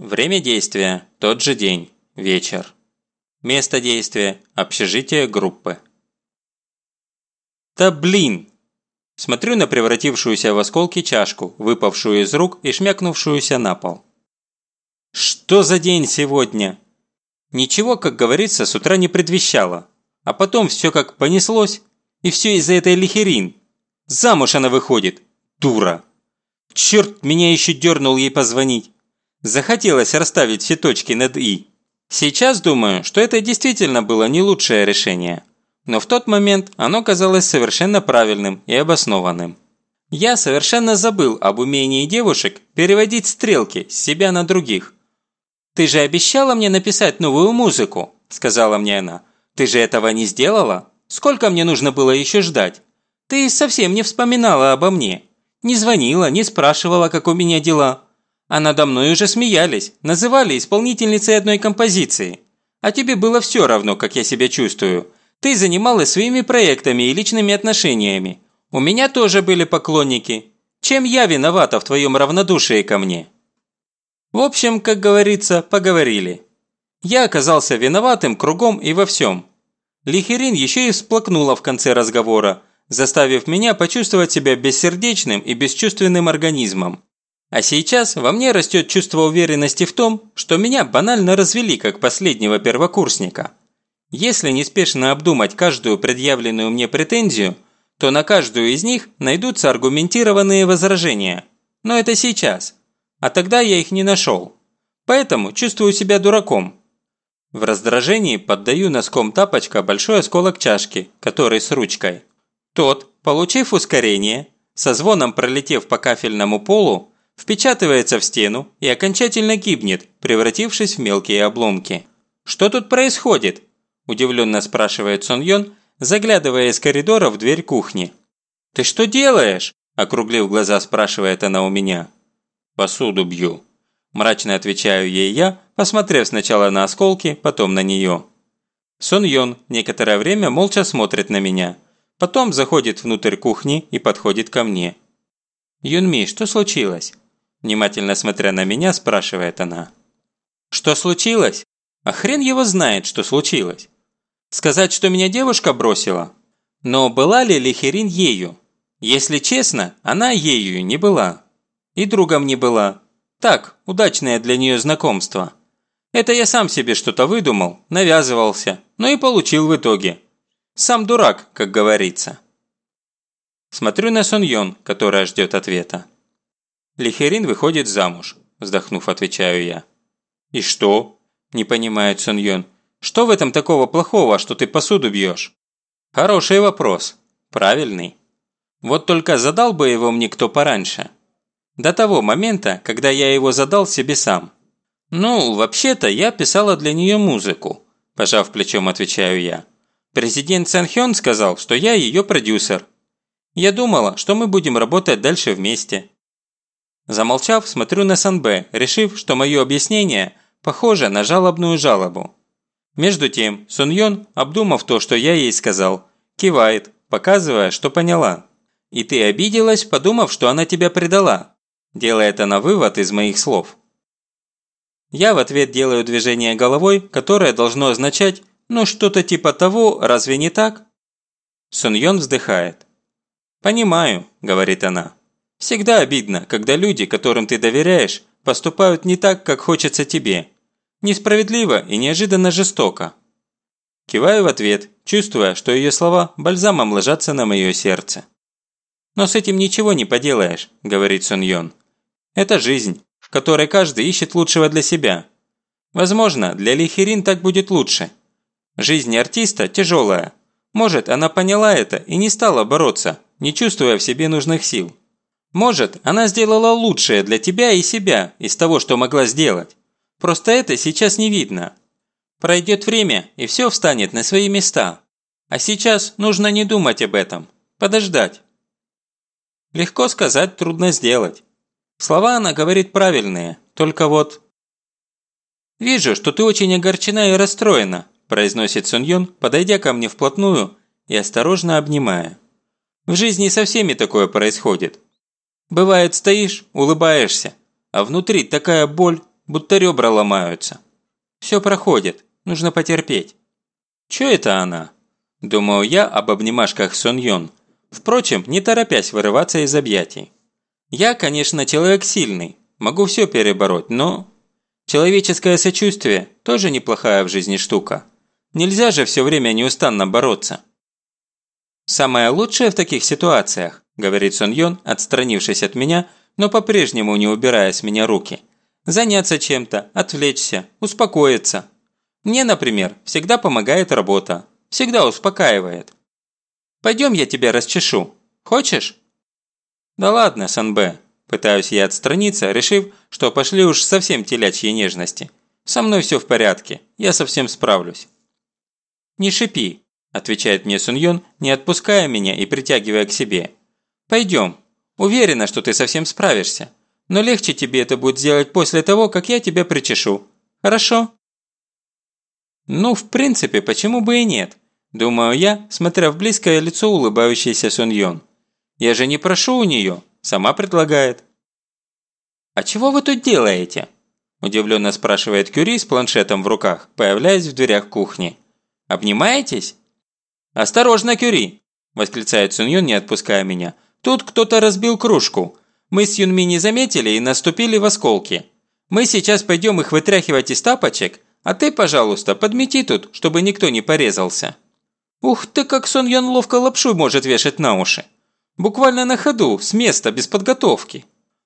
Время действия – тот же день, вечер. Место действия – общежитие группы. Да блин! Смотрю на превратившуюся в осколки чашку, выпавшую из рук и шмякнувшуюся на пол. Что за день сегодня? Ничего, как говорится, с утра не предвещало. А потом все как понеслось, и все из-за этой лихерин. Замуж она выходит, дура. Черт, меня еще дернул ей позвонить. Захотелось расставить все точки над «и». Сейчас думаю, что это действительно было не лучшее решение. Но в тот момент оно казалось совершенно правильным и обоснованным. Я совершенно забыл об умении девушек переводить стрелки с себя на других. «Ты же обещала мне написать новую музыку», – сказала мне она. «Ты же этого не сделала? Сколько мне нужно было еще ждать? Ты совсем не вспоминала обо мне. Не звонила, не спрашивала, как у меня дела. А надо мной уже смеялись, называли исполнительницей одной композиции. А тебе было все равно, как я себя чувствую. Ты занималась своими проектами и личными отношениями. У меня тоже были поклонники. Чем я виновата в твоем равнодушии ко мне?» В общем, как говорится, поговорили. Я оказался виноватым кругом и во всем. Лихерин еще и всплакнула в конце разговора, заставив меня почувствовать себя бессердечным и бесчувственным организмом. А сейчас во мне растет чувство уверенности в том, что меня банально развели как последнего первокурсника. Если неспешно обдумать каждую предъявленную мне претензию, то на каждую из них найдутся аргументированные возражения. Но это сейчас. А тогда я их не нашел. Поэтому чувствую себя дураком. В раздражении поддаю носком тапочка большой осколок чашки, который с ручкой. Тот, получив ускорение, со звоном пролетев по кафельному полу, впечатывается в стену и окончательно гибнет, превратившись в мелкие обломки. «Что тут происходит?» – удивленно спрашивает Сон Йон, заглядывая из коридора в дверь кухни. «Ты что делаешь?» – округлив глаза, спрашивает она у меня. «Посуду бью», – мрачно отвечаю ей я, посмотрев сначала на осколки, потом на нее. Сон Йон некоторое время молча смотрит на меня, потом заходит внутрь кухни и подходит ко мне. «Юнми, что случилось?» Внимательно смотря на меня, спрашивает она. «Что случилось? А хрен его знает, что случилось. Сказать, что меня девушка бросила? Но была ли Лихерин ею? Если честно, она ею не была. И другом не была. Так, удачное для нее знакомство. Это я сам себе что-то выдумал, навязывался, но и получил в итоге. Сам дурак, как говорится. Смотрю на Сон Йон, которая ждет ответа. Лихерин выходит замуж, вздохнув, отвечаю я. И что? Не понимает Сон Йон. Что в этом такого плохого, что ты посуду бьешь? Хороший вопрос. Правильный. Вот только задал бы его мне кто пораньше. До того момента, когда я его задал себе сам. Ну, вообще-то я писала для нее музыку, пожав плечом, отвечаю я. Президент Санхён сказал, что я ее продюсер. Я думала, что мы будем работать дальше вместе. Замолчав, смотрю на Санбэ, решив, что мое объяснение похоже на жалобную жалобу. Между тем, Сун Йон, обдумав то, что я ей сказал, кивает, показывая, что поняла. «И ты обиделась, подумав, что она тебя предала», делает она вывод из моих слов. Я в ответ делаю движение головой, которое должно означать «ну что-то типа того, разве не так?» Сун Йон вздыхает. «Понимаю», – говорит она. Всегда обидно, когда люди, которым ты доверяешь, поступают не так, как хочется тебе. Несправедливо и неожиданно жестоко. Киваю в ответ, чувствуя, что ее слова бальзамом ложатся на мое сердце. «Но с этим ничего не поделаешь», – говорит Сон Йон. «Это жизнь, в которой каждый ищет лучшего для себя. Возможно, для Лихерин так будет лучше. Жизнь артиста тяжелая. Может, она поняла это и не стала бороться, не чувствуя в себе нужных сил. Может, она сделала лучшее для тебя и себя из того, что могла сделать. Просто это сейчас не видно. Пройдет время, и все встанет на свои места. А сейчас нужно не думать об этом. Подождать. Легко сказать, трудно сделать. Слова она говорит правильные, только вот... «Вижу, что ты очень огорчена и расстроена», произносит Сун Юн, подойдя ко мне вплотную и осторожно обнимая. «В жизни со всеми такое происходит. Бывает, стоишь, улыбаешься, а внутри такая боль, будто ребра ломаются. Все проходит, нужно потерпеть. Чё это она? Думаю я об обнимашках Сон Йон, впрочем, не торопясь вырываться из объятий. Я, конечно, человек сильный, могу все перебороть, но... Человеческое сочувствие – тоже неплохая в жизни штука. Нельзя же все время неустанно бороться. «Самое лучшее в таких ситуациях», – говорит Сон Йон, отстранившись от меня, но по-прежнему не убирая с меня руки. «Заняться чем-то, отвлечься, успокоиться. Мне, например, всегда помогает работа, всегда успокаивает. Пойдем я тебя расчешу. Хочешь?» «Да ладно, Санбэ», – пытаюсь я отстраниться, решив, что пошли уж совсем телячьи нежности. «Со мной все в порядке, я совсем справлюсь». «Не шипи», – отвечает мне Суньон, не отпуская меня и притягивая к себе. «Пойдем. Уверена, что ты совсем справишься. Но легче тебе это будет сделать после того, как я тебя причешу. Хорошо?» Ну, в принципе, почему бы и нет? Думаю я, смотря в близкое лицо улыбающейся Суньон. Я же не прошу у нее, сама предлагает. «А чего вы тут делаете?» – удивленно спрашивает Кюри с планшетом в руках, появляясь в дверях кухни. Обнимаетесь?» «Осторожно, Кюри!» – восклицает Суньон, не отпуская меня. «Тут кто-то разбил кружку. Мы с Юнми не заметили и наступили в осколки. Мы сейчас пойдем их вытряхивать из тапочек, а ты, пожалуйста, подмети тут, чтобы никто не порезался». «Ух ты, как Сон Ян ловко лапшу может вешать на уши! Буквально на ходу, с места, без подготовки!»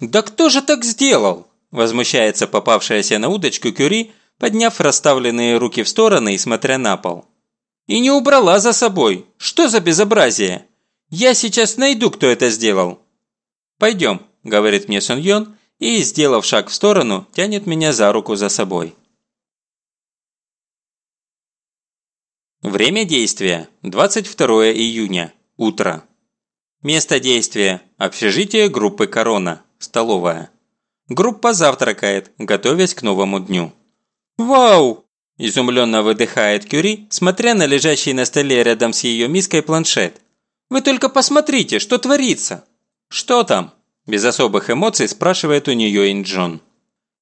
«Да кто же так сделал?» – возмущается попавшаяся на удочку Кюри – подняв расставленные руки в стороны и смотря на пол. «И не убрала за собой! Что за безобразие? Я сейчас найду, кто это сделал!» «Пойдем», – говорит мне Сон Йон, и, сделав шаг в сторону, тянет меня за руку за собой. Время действия – 22 июня, утро. Место действия – общежитие группы «Корона», столовая. Группа завтракает, готовясь к новому дню. «Вау!» – изумленно выдыхает Кюри, смотря на лежащий на столе рядом с ее миской планшет. «Вы только посмотрите, что творится!» «Что там?» – без особых эмоций спрашивает у нее Инджон.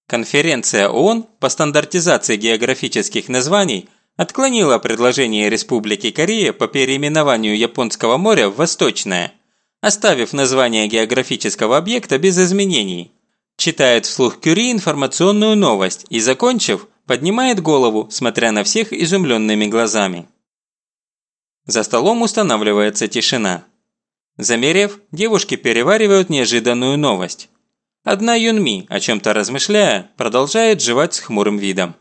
Конференция ООН по стандартизации географических названий отклонила предложение Республики Корея по переименованию Японского моря в Восточное, оставив название географического объекта без изменений. Читает вслух Кюри информационную новость и, закончив, поднимает голову, смотря на всех изумленными глазами. За столом устанавливается тишина. Замерев, девушки переваривают неожиданную новость. Одна Юнми, о чем-то размышляя, продолжает жевать с хмурым видом.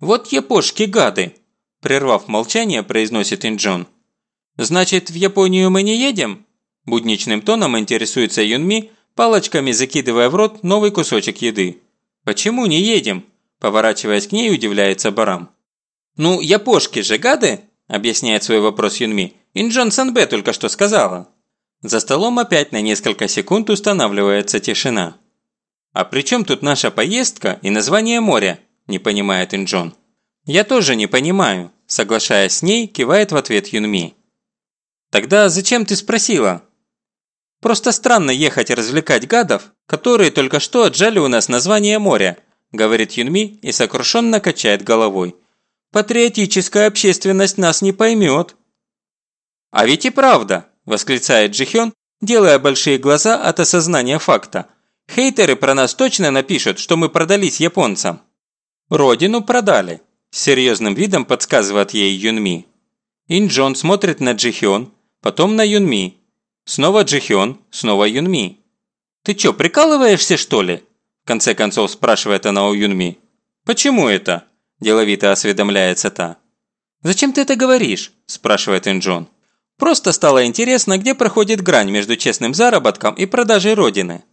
«Вот япошки гады!» – прервав молчание, произносит Инджон. «Значит, в Японию мы не едем?» Будничным тоном интересуется Юнми, палочками закидывая в рот новый кусочек еды. «Почему не едем?» Поворачиваясь к ней, удивляется Барам. «Ну, япошки же гады?» – объясняет свой вопрос Юнми. «Инджон Санбэ только что сказала». За столом опять на несколько секунд устанавливается тишина. «А при чем тут наша поездка и название моря?» – не понимает Инджон. «Я тоже не понимаю», – соглашаясь с ней, кивает в ответ Юнми. «Тогда зачем ты спросила?» «Просто странно ехать развлекать гадов, которые только что отжали у нас название моря», – говорит Юнми и сокрушенно качает головой. «Патриотическая общественность нас не поймет». «А ведь и правда!» – восклицает Джихён, делая большие глаза от осознания факта. «Хейтеры про нас точно напишут, что мы продались японцам». «Родину продали», – с серьезным видом подсказывает ей Юнми. Инджон смотрит на Джихён, потом на Юнми. Снова Джихён, снова Юнми. «Ты чё, прикалываешься что ли?» конце концов спрашивает она у Юнми. «Почему это?» – деловито осведомляется та. «Зачем ты это говоришь?» – спрашивает Инджон. «Просто стало интересно, где проходит грань между честным заработком и продажей родины».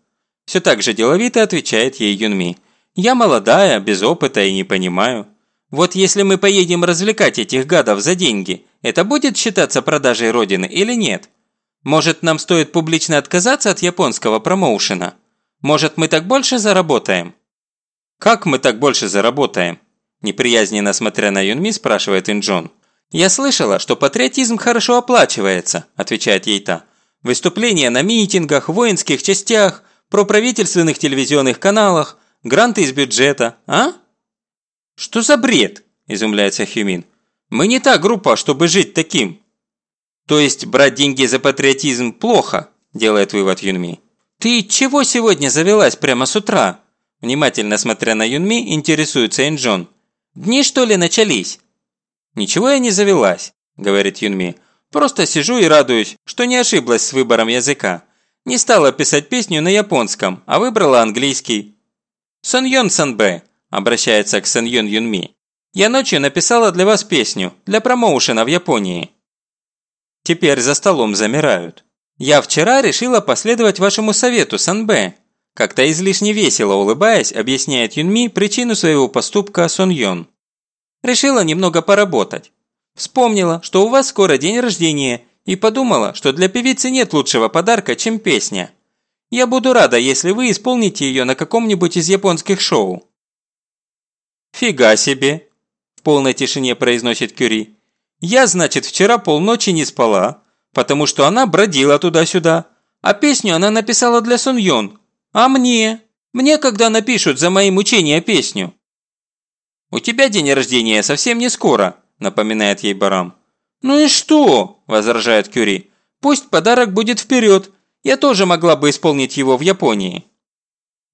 Все так же деловито отвечает ей Юнми. «Я молодая, без опыта и не понимаю. Вот если мы поедем развлекать этих гадов за деньги, это будет считаться продажей родины или нет? Может, нам стоит публично отказаться от японского промоушена?» Может, мы так больше заработаем?» «Как мы так больше заработаем?» Неприязненно смотря на Юнми, спрашивает Инджон. «Я слышала, что патриотизм хорошо оплачивается», отвечает ей та. «Выступления на митингах, воинских частях, проправительственных телевизионных каналах, гранты из бюджета, а?» «Что за бред?» – изумляется Хюмин. «Мы не та группа, чтобы жить таким». «То есть брать деньги за патриотизм плохо?» – делает вывод Юнми. «Ты чего сегодня завелась прямо с утра?» Внимательно смотря на Юнми, интересуется Энджон. «Дни что ли начались?» «Ничего я не завелась», – говорит Юнми. «Просто сижу и радуюсь, что не ошиблась с выбором языка. Не стала писать песню на японском, а выбрала английский». «Сон Йон Санбэ», – обращается к Сон Юнми. «Я ночью написала для вас песню, для промоушена в Японии». Теперь за столом замирают. «Я вчера решила последовать вашему совету, Санбэ», как-то излишне весело улыбаясь, объясняет Юнми причину своего поступка Сон Йон. Решила немного поработать. Вспомнила, что у вас скоро день рождения, и подумала, что для певицы нет лучшего подарка, чем песня. Я буду рада, если вы исполните ее на каком-нибудь из японских шоу». «Фига себе!» – в полной тишине произносит Кюри. «Я, значит, вчера полночи не спала, потому что она бродила туда-сюда, а песню она написала для Сун Йон. А мне? Мне когда напишут за мои мучения песню?» «У тебя день рождения совсем не скоро», – напоминает ей Барам. «Ну и что?» – возражает Кюри. «Пусть подарок будет вперед. Я тоже могла бы исполнить его в Японии».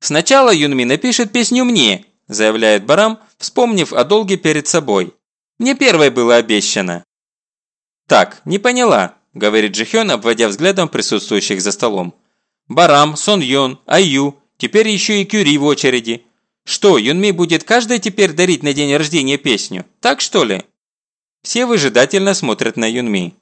«Сначала Юнми напишет песню мне», – заявляет Барам, вспомнив о долге перед собой. «Мне первой было обещано». «Так, не поняла», – говорит Джихён, обводя взглядом присутствующих за столом. «Барам, Сон Йон, Аю, теперь еще и Кюри в очереди. Что, Юнми будет каждой теперь дарить на день рождения песню? Так что ли? Все выжидательно смотрят на Юнми.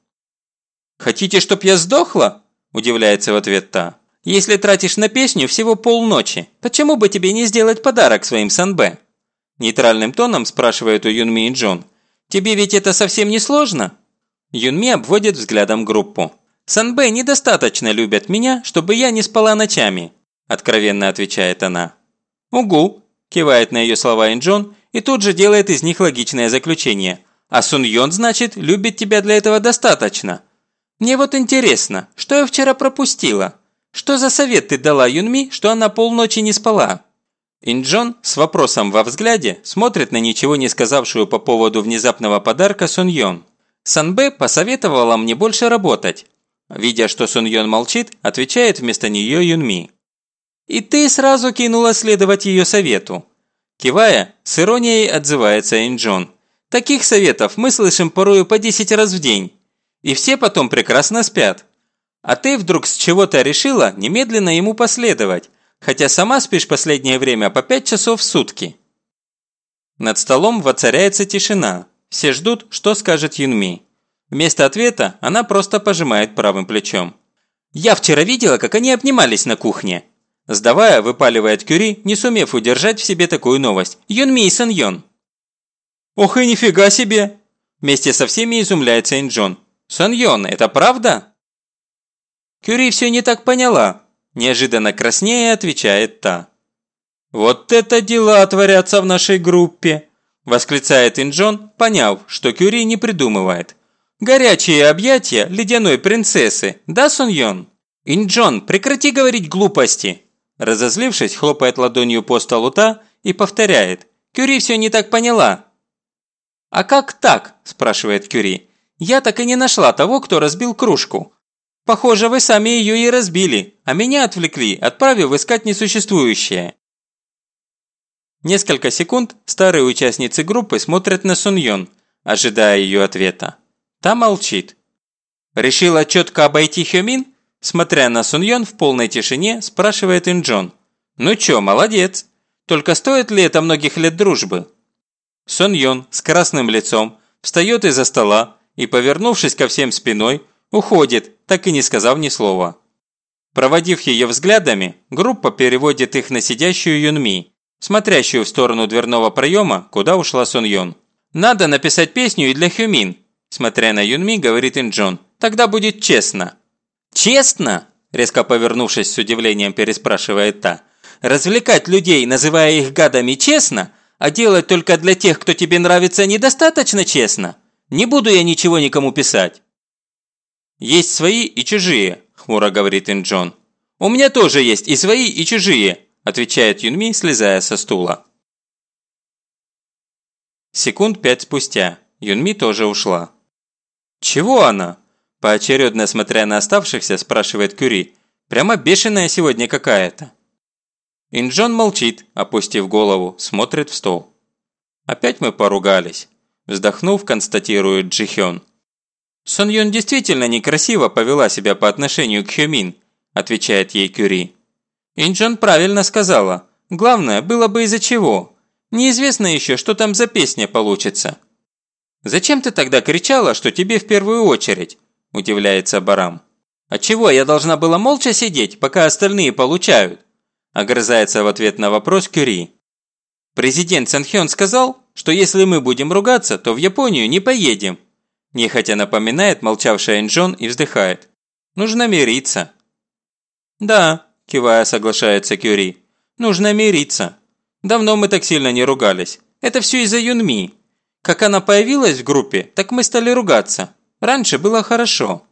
«Хотите, чтоб я сдохла?» – удивляется в ответ та. «Если тратишь на песню всего полночи, почему бы тебе не сделать подарок своим Санбэ?» Нейтральным тоном спрашивает у Юнми и Джон. «Тебе ведь это совсем не сложно?» Юнми обводит взглядом группу. «Санбэ недостаточно любят меня, чтобы я не спала ночами», – откровенно отвечает она. «Угу», Кивает на ее слова Инджон и тут же делает из них логичное заключение. А Сун значит, любит тебя для этого достаточно. Мне вот интересно, что я вчера пропустила? Что за совет ты дала Юнми, что она полночи не спала? Инджон с вопросом во взгляде смотрит на ничего не сказавшую по поводу внезапного подарка Сун Йон. Санбэ посоветовала мне больше работать. Видя, что Сун Йон молчит, отвечает вместо нее Юнми. И ты сразу кинула следовать ее совету. Кивая, с иронией отзывается Инджон. Таких советов мы слышим порою по 10 раз в день. И все потом прекрасно спят. А ты вдруг с чего-то решила немедленно ему последовать, хотя сама спишь последнее время по 5 часов в сутки. Над столом воцаряется тишина. Все ждут, что скажет Юнми. Вместо ответа она просто пожимает правым плечом. «Я вчера видела, как они обнимались на кухне», Сдавая, выпаливает Кюри, не сумев удержать в себе такую новость. Юнми и Сэн Йон. «Ох и нифига себе!» Вместе со всеми изумляется Инджон. «Сэн Йон, это правда?» Кюри все не так поняла. Неожиданно краснее отвечает та. «Вот это дела творятся в нашей группе!» Восклицает Инджон, поняв, что Кюри не придумывает. «Горячие объятия ледяной принцессы, да, Сон Йон?» «Инджон, прекрати говорить глупости!» Разозлившись, хлопает ладонью по столу та и повторяет. «Кюри все не так поняла». «А как так?» – спрашивает Кюри. «Я так и не нашла того, кто разбил кружку. Похоже, вы сами ее и разбили, а меня отвлекли, отправив искать несуществующее». Несколько секунд старые участницы группы смотрят на Суньон, ожидая ее ответа. Та молчит. «Решила четко обойти Хёмин?» Смотря на Суньон в полной тишине, спрашивает Инджон. «Ну чё, молодец. Только стоит ли это многих лет дружбы?» Суньон с красным лицом встает из-за стола и, повернувшись ко всем спиной, уходит, так и не сказав ни слова. Проводив ее взглядами, группа переводит их на сидящую Юнми, смотрящую в сторону дверного проема, куда ушла Суньон. «Надо написать песню и для Хюмин», смотря на Юнми, говорит Инджон. «Тогда будет честно». «Честно?» – резко повернувшись с удивлением переспрашивает та. «Развлекать людей, называя их гадами, честно? А делать только для тех, кто тебе нравится, недостаточно честно? Не буду я ничего никому писать». «Есть свои и чужие», – хмуро говорит Инджон. «У меня тоже есть и свои, и чужие», – отвечает Юнми, слезая со стула. Секунд пять спустя Юнми тоже ушла. «Чего она?» – поочередно смотря на оставшихся, спрашивает Кюри. «Прямо бешеная сегодня какая-то». Инджон молчит, опустив голову, смотрит в стол. «Опять мы поругались», – вздохнув, констатирует Джихён. «Сон Юн действительно некрасиво повела себя по отношению к Хёмин», – отвечает ей Кюри. Инджон правильно сказала. Главное, было бы из-за чего. Неизвестно еще, что там за песня получится. «Зачем ты тогда кричала, что тебе в первую очередь?» – удивляется Барам. «А чего, я должна была молча сидеть, пока остальные получают?» – огрызается в ответ на вопрос Кюри. «Президент Санхён сказал, что если мы будем ругаться, то в Японию не поедем», – нехотя напоминает молчавшая Инджон и вздыхает. «Нужно мириться». «Да», – кивая соглашается Кюри, – «нужно мириться». Давно мы так сильно не ругались. Это все из-за Юнми. Как она появилась в группе, так мы стали ругаться. Раньше было хорошо.